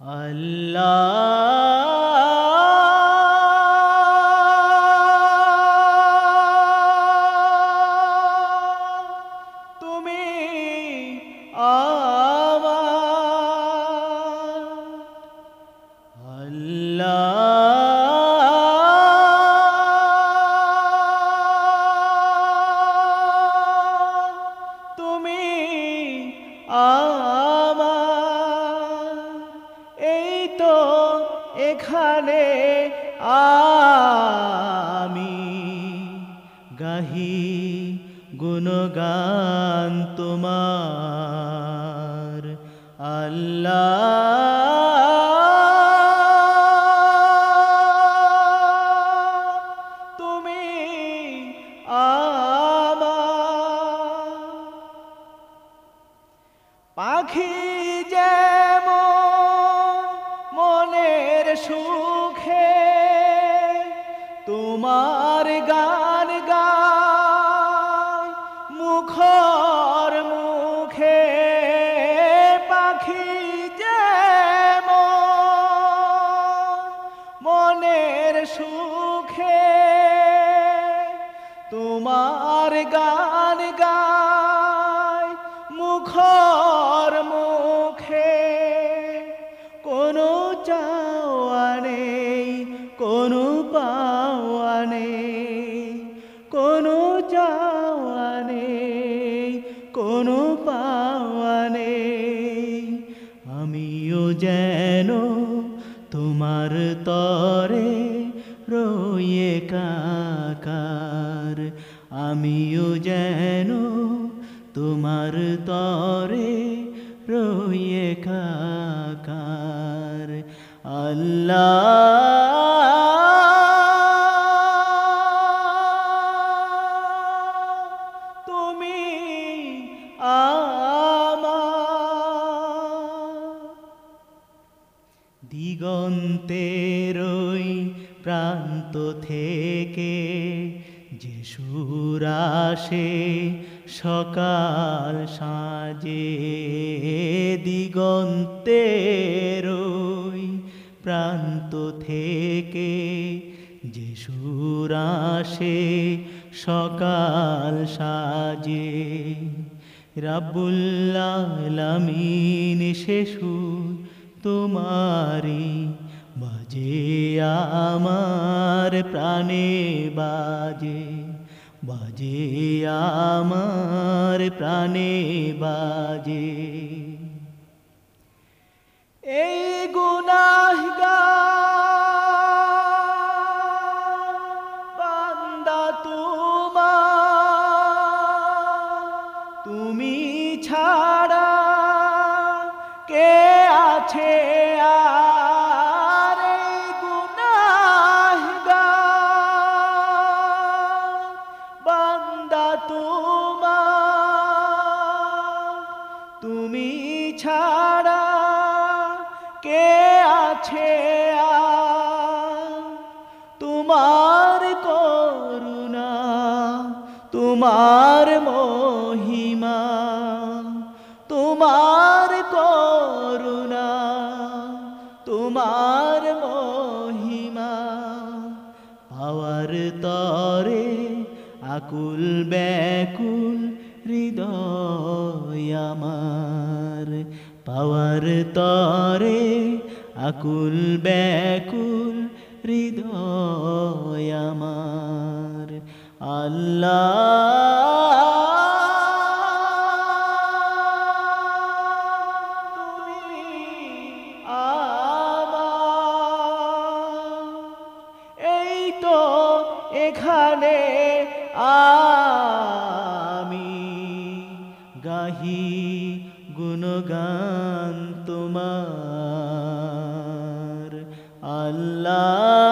আল্লাহ। তুমি আমার আল্লাহ। তুমি আমার গুণগান তোমার। আল্লাহ তুমি আমার। পাখি যেমন মনের সুখে তোমার তোমার গান গায় মুখর মুখে। কোনো চাওয়া নেই, কোনো কোনো চাওয়া নেই, কোনো পাওয়া নেই। আমিও যেন তোমার তরে কাকার আমিও যেন তোমার তরে রয়ে কাকার আল্লাহ তুমি আমার দিগন্তের ওই প্রান্ত থেকে যে সুর আসে সকাল সাজে দিগন্তের প্রান্ত থেকে যে সুর আসে সকাল সাজে। রাবুল্লামিন সে সুর তোমারি বাজে আমার প্রাণে বাজে বাজে আমার প্রাণে বাজে। এই ছাড়া কে আছে তোমার করুণা, তোমার মহিমা, তোমার করুণা, তোমার মহিমা। পাওয়ার তরে আকুল ব্যাকুল হৃদয় আমার। পাওয়ার তরে আকুল ব্যাকুল হৃদয় আমার। আল্লাহ তুমি এই তো এখানে আমি Allah.